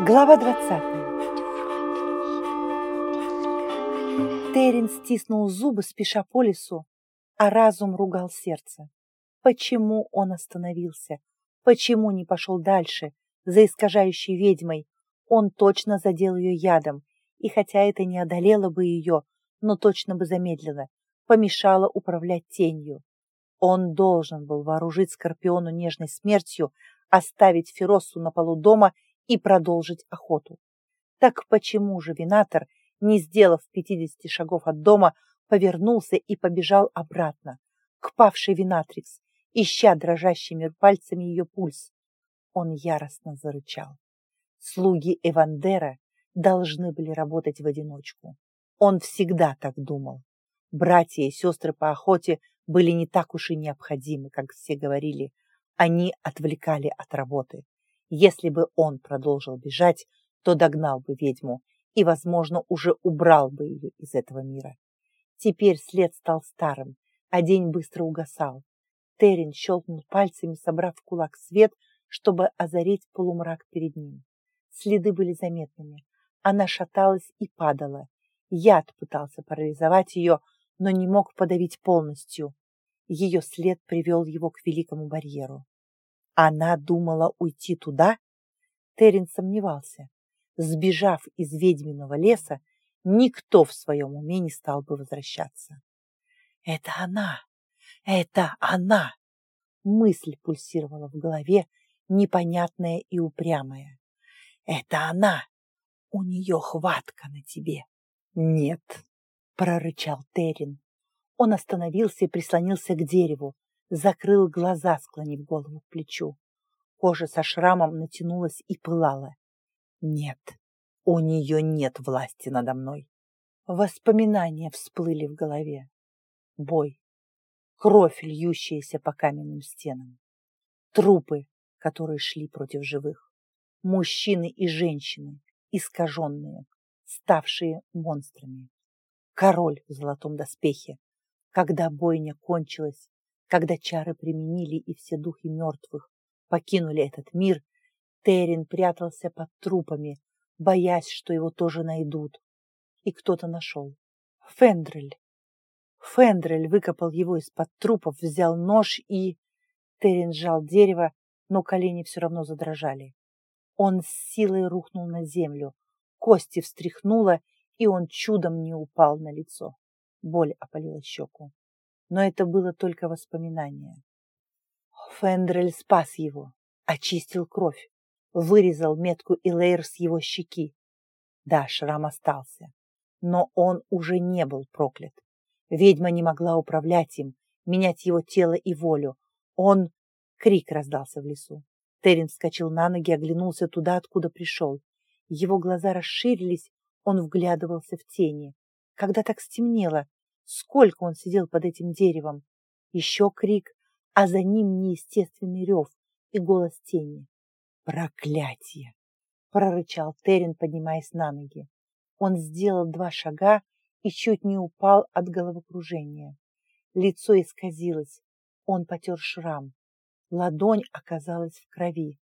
Глава 20. Терен стиснул зубы, спеша по лесу, а разум ругал сердце. Почему он остановился? Почему не пошел дальше, за искажающей ведьмой? Он точно задел ее ядом, и хотя это не одолело бы ее, но точно бы замедлило, помешало управлять тенью. Он должен был вооружить Скорпиону нежной смертью, оставить Феросу на полу дома и продолжить охоту. Так почему же Винатор, не сделав пятидесяти шагов от дома, повернулся и побежал обратно, к павшей Винатрикс, ища дрожащими пальцами ее пульс? Он яростно зарычал. Слуги Эвандера должны были работать в одиночку. Он всегда так думал. Братья и сестры по охоте были не так уж и необходимы, как все говорили. Они отвлекали от работы. Если бы он продолжил бежать, то догнал бы ведьму и, возможно, уже убрал бы ее из этого мира. Теперь след стал старым, а день быстро угасал. Терен щелкнул пальцами, собрав в кулак свет, чтобы озарить полумрак перед ним. Следы были заметными. Она шаталась и падала. Яд пытался парализовать ее, но не мог подавить полностью. Ее след привел его к великому барьеру. Она думала уйти туда? Терен сомневался. Сбежав из ведьминого леса, никто в своем уме не стал бы возвращаться. «Это она! Это она!» Мысль пульсировала в голове, непонятная и упрямая. «Это она! У нее хватка на тебе!» «Нет!» — прорычал Терин. Он остановился и прислонился к дереву, закрыл глаза, склонив голову к плечу. Кожа со шрамом натянулась и пылала. Нет, у нее нет власти надо мной. Воспоминания всплыли в голове. Бой, кровь, льющаяся по каменным стенам, трупы, которые шли против живых, мужчины и женщины, искаженные, ставшие монстрами. Король в золотом доспехе. Когда бойня кончилась, когда чары применили и все духи мертвых покинули этот мир, Терин прятался под трупами, боясь, что его тоже найдут. И кто-то нашел. Фендрель. Фендрель выкопал его из-под трупов, взял нож и... Терин сжал дерево, но колени все равно задрожали. Он с силой рухнул на землю. Кости встряхнуло, и он чудом не упал на лицо. Боль опалила щеку но это было только воспоминание. Фендрель спас его, очистил кровь, вырезал метку Илэйр с его щеки. Да, шрам остался, но он уже не был проклят. Ведьма не могла управлять им, менять его тело и волю. Он... Крик раздался в лесу. Терен вскочил на ноги, оглянулся туда, откуда пришел. Его глаза расширились, он вглядывался в тени. Когда так стемнело, Сколько он сидел под этим деревом. Еще крик, а за ним неестественный рев и голос тени. «Проклятие!» — прорычал Терен, поднимаясь на ноги. Он сделал два шага и чуть не упал от головокружения. Лицо исказилось. Он потер шрам. Ладонь оказалась в крови.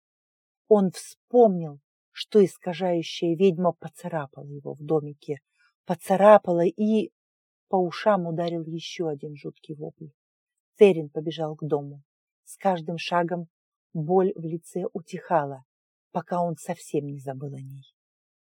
Он вспомнил, что искажающая ведьма поцарапала его в домике. Поцарапала и... По ушам ударил еще один жуткий вопль. Церин побежал к дому. С каждым шагом боль в лице утихала, пока он совсем не забыл о ней.